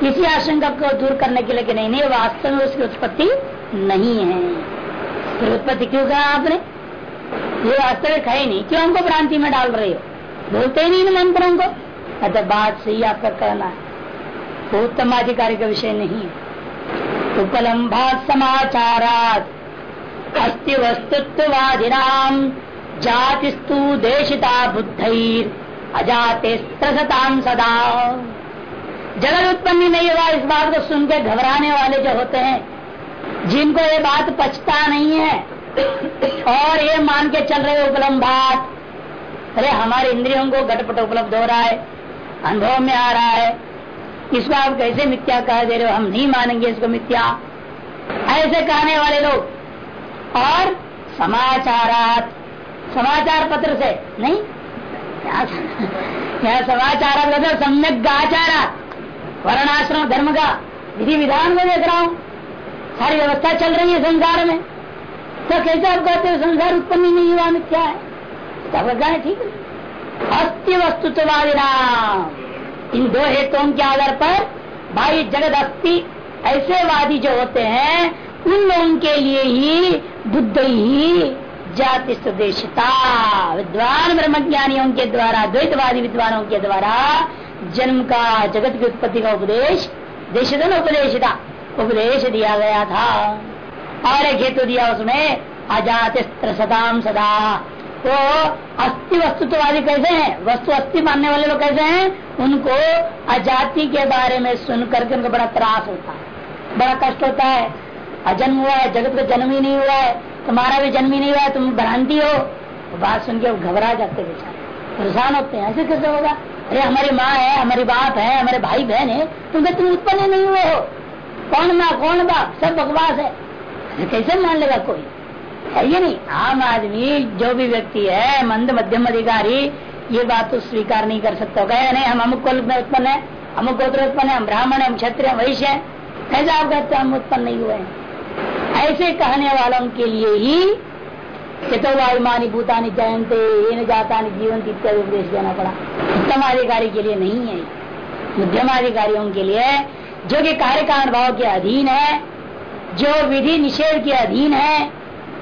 किसी आशंका को दूर करने के लिए नहीं नहीं, वास्तव में उसकी उत्पत्ति नहीं है। फिर उत्पत्ति क्यों कहा आपने? ये वास्तविक है नहीं। क्यों हमको भ्रांति में डाल रहे हो? बोलते ही नहीं मंत्रों को। अतः बात सही आपका कहना है। उत्तम अधिकारी का विषय नहीं है उपलम्भा समाचारात। अस्ति वस्तुत्ववादिनाम जातिस्तु देशिता बुद्धर अजाते सदा। जगत उत्पन्न नहीं हुआ, इस बात को सुन के घबराने वाले जो होते हैं, जिनको ये बात पचता नहीं है, और ये मान के चल रहे उपलम्भात। अरे, हमारे इंद्रियों को घटपट उपलब्ध हो रहा है अनुभव में आ रहा है इसको आप कैसे मिथ्या कह दे रहे हो? हम नहीं मानेंगे इसको मिथ्या। ऐसे कहने वाले लोग और समाचारात, समाचार पत्र से नहीं, क्या समाचार सम्यक गाचारात वर्णाश्रम, धर्म का विधि विधान में देख रहा हूँ। सारी व्यवस्था चल रही है संसार में। तो कैसे आप कहते हो संसार उत्पन्न नहीं हुआ, मिथ्या है? तब ठीक है। अस्थि वस्तुत्ववादी इन दो हेतुओं के आधार पर भाई जगत अस्थि ऐसे वादी जो होते हैं, उन लोगों के लिए ही बुद्ध ही जाति स्वदेशता विद्वान ब्रह्मज्ञानियों के द्वारा, द्वैतवादी विद्वानों के द्वारा जन्म का, जगत की उत्पत्ति का उपदेश देशदन उपदेशिता, उपदेश दिया गया था। और एक हेतु दिया उसमें अजात सदाम सदा। तो अस्थि वस्तुत्ववादी कैसे हैं? वस्तु अस्थि मानने वाले लोग कैसे हैं? उनको अजाति के बारे में सुन करके उनको बड़ा त्रास होता है। बड़ा कष्ट होता है। अजन्म हुआ है, जगत का जन्म ही नहीं हुआ है, तुम्हारा भी जन्म ही नहीं हुआ है, तुम भ्रांति हो। तो बात सुन के घबरा जाते बेचारे। परेशान होते हैं। ऐसे कैसे होगा? अरे, हमारी माँ है, हमारी बाप है, हमारे भाई बहन है तुम तुम उत्पन्न नहीं हुए हो। कौन माँ, कौन बाप? सब बकवास है। कैसे मान लेगा कोई? है ये नहीं। आम आदमी जो भी व्यक्ति है, मंद मध्यम अधिकारी, ये बात तो स्वीकार नहीं कर सकता। कहे नहीं हम अमुक कुल में उत्पन्न है, अमुक गोत्र उत्पन्न है, हम ब्राह्मण है, हम क्षत्रिय वैश्य है। कैसे आप कहते हम उत्पन्न नहीं हुए हैं? ऐसे कहने वालों के लिए ही चतो वायुमानी, भूतानी जयंते जाता जीवन इत्यादि उपदेश देना पड़ा। उत्तम अधिकारी के लिए नहीं है। मध्यम अधिकारियों के लिए, जो कि कार्य का अनुभव के अधीन है, जो विधि निषेध के अधीन है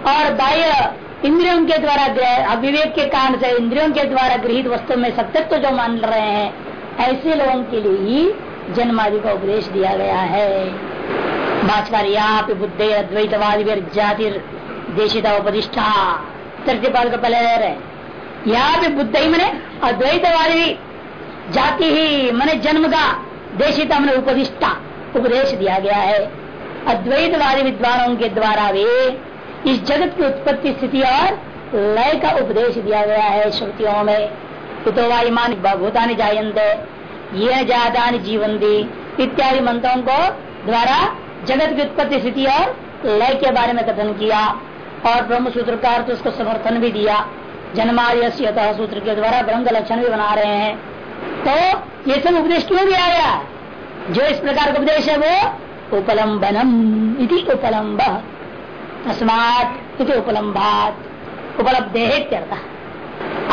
और बाह्य इंद्रियों के द्वारा अविवेक के कारण से इंद्रियों के द्वारा गृहित वस्तु में सत्यत्व तो जो मान रहे हैं, ऐसे लोगों के लिए ही जन्मादि का उपदेश दिया गया है। बुद्धे अद्वैतवादी जाति देशिता उपदिष्ठा। तृतीय पाद को पहले रह रहे यहाँ पे बुद्ध ही मैंने अद्वैतवादी जाति ही मैंने जन्म का देशिता मैंने उपदिष्टा उपदेश दिया गया है। अद्वैतवादी विद्वानों के द्वारा भी इस जगत की उत्पत्ति स्थिति और लय का उपदेश दिया गया है श्रुतियों में। तो वायुमान भूतानी ये जाता जीवन दी इत्यादि मंत्रों को द्वारा जगत की उत्पत्ति स्थिति और लय के बारे में कथन किया और ब्रह्म सूत्र का अर्थ उसको समर्थन भी दिया। जन्मादि सूत्र के द्वारा ब्रह्म लक्षण भी बना रहे हैं। तो ये सब उपदेश क्यों दिया गया? जो इस प्रकार का उपदेश है वो उपलम्बनम इति उपलम्ब तस्मात उपलम्बात उपलब्ध है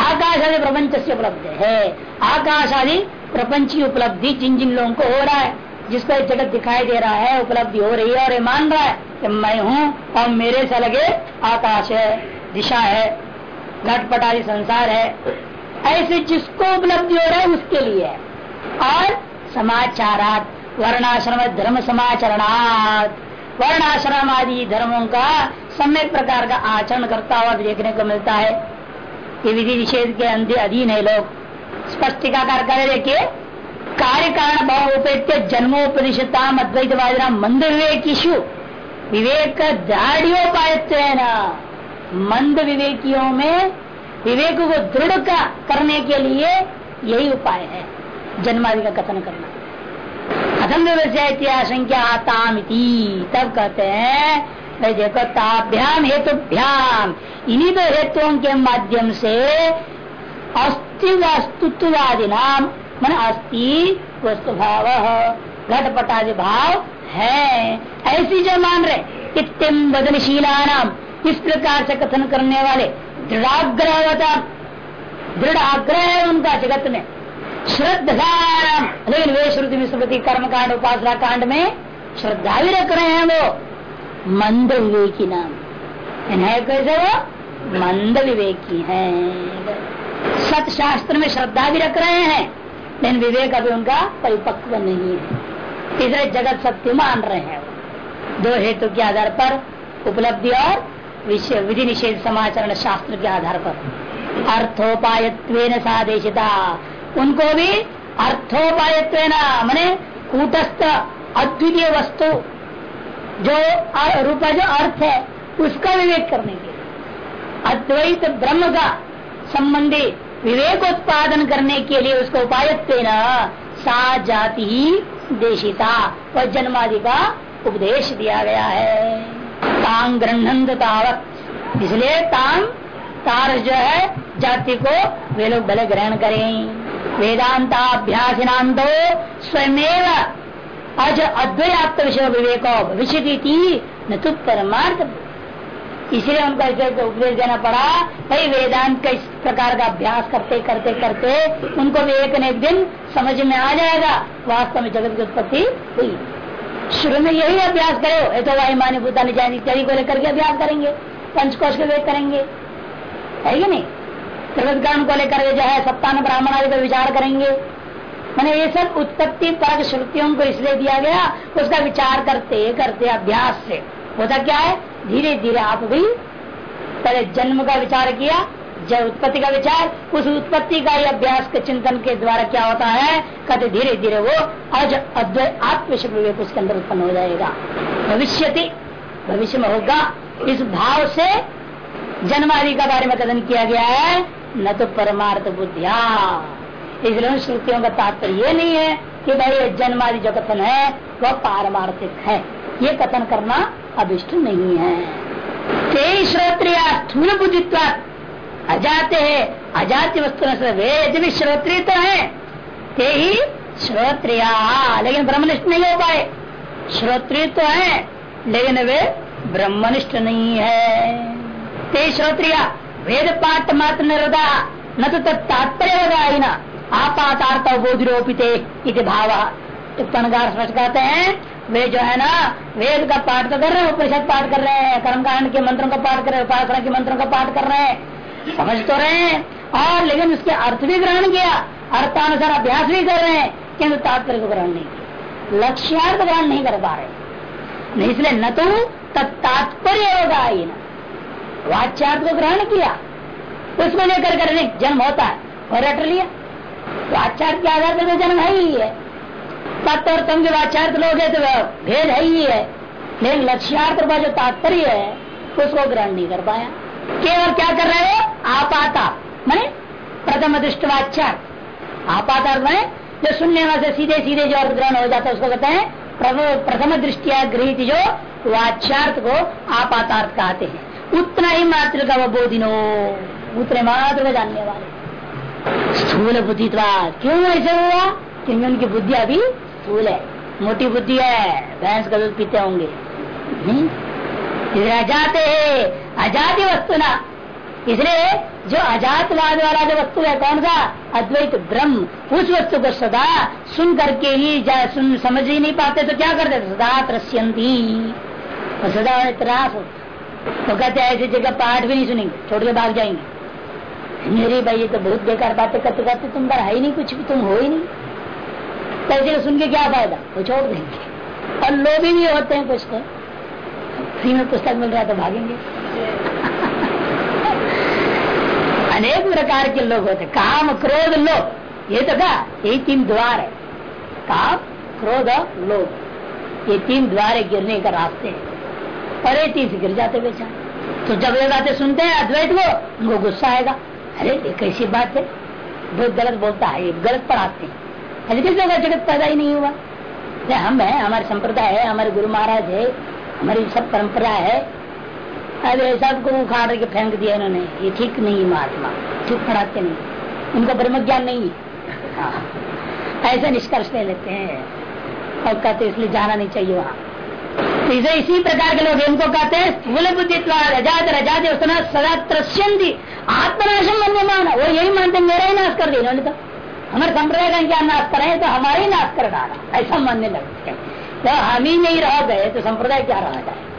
आकाश आदि प्रपंच से उपलब्ध। है आकाश आदि प्रपंच की उपलब्धि जिन जिन लोगों को हो रहा है जिसको जगत दिखाई दे रहा है, उपलब्धि हो रही है और ये मान रहा है कि मैं हूँ और मेरे से लगे आकाश है, दिशा है घटपट आदि संसार है। ऐसे जिसको उपलब्धि हो रहा है उसके लिए और समाचारात, वर्णाश्रम, धर्म समाचरणात। वर्णाश्रम आदि धर्मों का सम्यक प्रकार का आचरण करता हुआ देखने को मिलता है। ये विधि निषेध के अंधे अधीन है लोग। स्पष्टिकाकार करे देखिए, कार्य कारण भाव उपेत्य जन्मोपनिषता अद्वैतवादी मंद विवेकीशु विवेक दाढ़ोपाय मंद विवेकियों में विवेक को दृढ़ करने के लिए यही उपाय है। जन्मादि का कथन करना। कथम व्यवसाय आशंका आतामिति तब कहते हैं देखो ताभ्याम हेतुभ्याम। इन्हीं दो हेतुओं के माध्यम से अस्थि वस्तुत्ववादी नाम, मन अस्थि वस्तु भाव घटपटादि भाव है। ऐसी जो मान रहे इतम बदनशीला नाम इस प्रकार से कथन करने वाले दृढ़ाग्रह दृढ़ आग्रह है उनका जगत में। श्रद्धा लेकिन वे श्रुति विस्मृति कर्म कांड उपासना कांड में श्रद्धा भी रख रहे हैं वो। मंद विवेकी नाम। है कैसे वो मंद विवेकी है। सत शास्त्र में श्रद्धा भी रख रहे हैं, लेकिन विवेक अभी उनका परिपक्व नहीं है। तीसरे जगत सत्य मान रहे हैं दो हेतु के आधार पर उपलब्धि और विधि निषेध समाचरण शास्त्र के आधार पर। अर्थोपाय सादेशिता। उनको भी अर्थोपाय मैंने कूटस्थ अद्वितीय वस्तु, जो रूप, जो अर्थ है, उसका विवेक करने के अद्वैत ब्रह्म का संबंधी विवेक उत्पादन करने के लिए उसको उपाय सा जाति ही देशिता व जन्मादि का उपदेश दिया गया है। तांग ग्रहण तावत इसलिए तांग तार जो है, जाति को वे लोग भले ग्रहण करें। वेदांताभ्यास दो स्वयं अज अद्वैत विषय विवेको भविष्य न तो परमार्थ इसलिए उनको उपदेश देना पड़ा, भाई वेदांत का इस प्रकार का अभ्यास करते करते करते, उनको भी एक न एक दिन समझ में आ जाएगा, वास्तव में जगत की उत्पत्ति हुई। शुरू में यही अभ्यास करो, ये तो वाही मानी भूता निजानी इत्यादि को लेकर के अभ्यास करेंगे, पंचकोश के वेद करेंगे। है कि नहीं? त्रिवदगण को लेकर जो है सप्तान ब्राह्मण आदि का विचार करेंगे। मैंने ये सब उत्पत्ति पर श्रुतियों को इसलिए दिया गया, उसका विचार करते करते, अभ्यास से। होता क्या है? धीरे धीरे आप भी पहले जन्म का विचार किया जब उत्पत्ति का विचार, उस उत्पत्ति का ही अभ्यास के चिंतन के द्वारा क्या होता है? कहते धीरे धीरे वो अज अद्वैत आत्मविश्व विवेक उसके अंदर उत्पन्न हो जाएगा। भविष्य भविष्य में होगा। इस भाव से जन्म आदि का बारे में कथन किया गया है। न तो परमार्थ बुद्धिया इसलिए श्रुतियों का तात्पर्य ये नहीं है कि भाई जन्मादि जो कथन है, वह पारमार्थिक है। ये कथन करना अभिष्ट नहीं है। श्रोत्रिय स्थूल अजाते है। अजाति वस्तु वेद भी श्रोत्रिय तो है। ते ही श्रोत्रिया। लेकिन ब्रह्मनिष्ठ नहीं हो पाए। श्रोत्रिय तो है, लेकिन वे ब्रह्मनिष्ठ नहीं है। ते श्रोत्रिया। वेद पाठ मात्र निरदा न तो तात्पर्य आपातार्थ बोधिरोपित भाव। टिप्पणकार स्पष्ट कहते हैं, वे जो है ना, वेद का पाठ तो कर रहे हैं, उपनिषद पाठ कर रहे हैं, कर्मकांड के मंत्रों का पाठ कर रहे हैं, उपासना के मंत्रों का पाठ कर रहे हैं। समझ तो रहे हैं? और लेकिन उसके अर्थ भी ग्रहण किया, अर्थानुसार अभ्यास भी कर रहे हैं किन्तु तात्पर्य को ग्रहण नहीं किया। लक्ष्यार्थ ग्रहण नहीं कर पा रहे। इसलिए न तो तात्पर्य होगा ही न वाच्यार्थ को ग्रहण किया। उसमें लेकर कर जन्म होता है। और रट लिया। वाच्यार्थ के आधार पर तो जन्म है ही है। तत्व और तम जब आचार्य लोग है तो भेद है ही है। लेकिन लक्ष्यार्थ का जो तात्पर्य है, उसको ग्रहण नहीं कर पाया। केवल क्या कर रहे हो? आपाता। मैंने प्रथम दृष्टवाचार आपाता मैंने जो सुनने वाले सीधे सीधे जो अर्थ ग्रहण हो जाता है, उसको कहते हैं प्रथम दृष्टिया गृहित जो वाच्यार्थ को आपातार्थ कहते हैं। उतना ही मात्र का बोधिनो। उतने मात्र में जानने वाले। स्थूल बुद्धित्वा क्यों ऐसे हुआ? क्योंकि उनकी बुद्धि अभी स्थूल है। मोटी बुद्धि है। भैंस का दूध पीते होंगे। अजाते है। अजाति वस्तु ना। इसलिए जो अजातवाद वाला जो वस्तु है, कौन सा? अद्वैत ब्रह्म। उस वस्तु को सदा सुन करके ही सुन, समझ ही नहीं पाते तो क्या करते सदा त्रस्यंती। सदा त्रास तो कहते हैं, ऐसी जगह पाठ भी नहीं सुनेंगे, छोड़ के भाग जाएँगे। मेरी भाई, ये तो बहुत बेकार बातें करते करते, तुम पर है ही नहीं कुछ भी, तुम हो ही नहीं। कैसे सुन के क्या फ़ायदा? वो छोड़ देंगे। और लोभी भी होते हैं कुछ तो। फ्री में पुस्तक मिल रहा तो भागेंगे। अनेक प्रकार के लोग होते काम क्रोध लोग ये तो क्या यही तीन द्वार है। काम, क्रोध लोग ये तीन द्वार गिरने का रास्ते है। और ये से गिर जाते बेचारे। तो जब ये बातें सुनते हैं, अद्वैत को उनको गुस्सा आएगा। अरे, ये कैसी बात है? बहुत गलत बोलता है, ये गलत पढ़ाते हैं। ऐसे कैसे होगा जगत पैदा ही नहीं हुआ? हम है, हमारे संप्रदाय है, हमारे गुरु महाराज है, हमारी सब परंपरा है। अरे सबको उखाड़ के फेंक दिया इन्होंने। ये ठीक नहीं महात्मा, ठीक पढ़ाते नहीं। उनका ब्रह्म ज्ञान नहीं है। हाँ। ऐसे निष्कर्ष ले लेते हैं। और कहते इसलिए जाना नहीं चाहिए वहाँ। इसे इसी प्रकार के लोग इनको कहते हैं स्थूल बुद्धि रजात रजात सदा त्रस्यंती आत्मनाशम मान वो यही मानते मेरा ही नाश कर दिया इन्होंने तो। हमारे संप्रदाय का क्या नाश करें तो हमारे ही नाश कर डाला। ऐसा मानने लगते हैं तो हम ही नहीं रह गए तो संप्रदाय क्या रहा जाए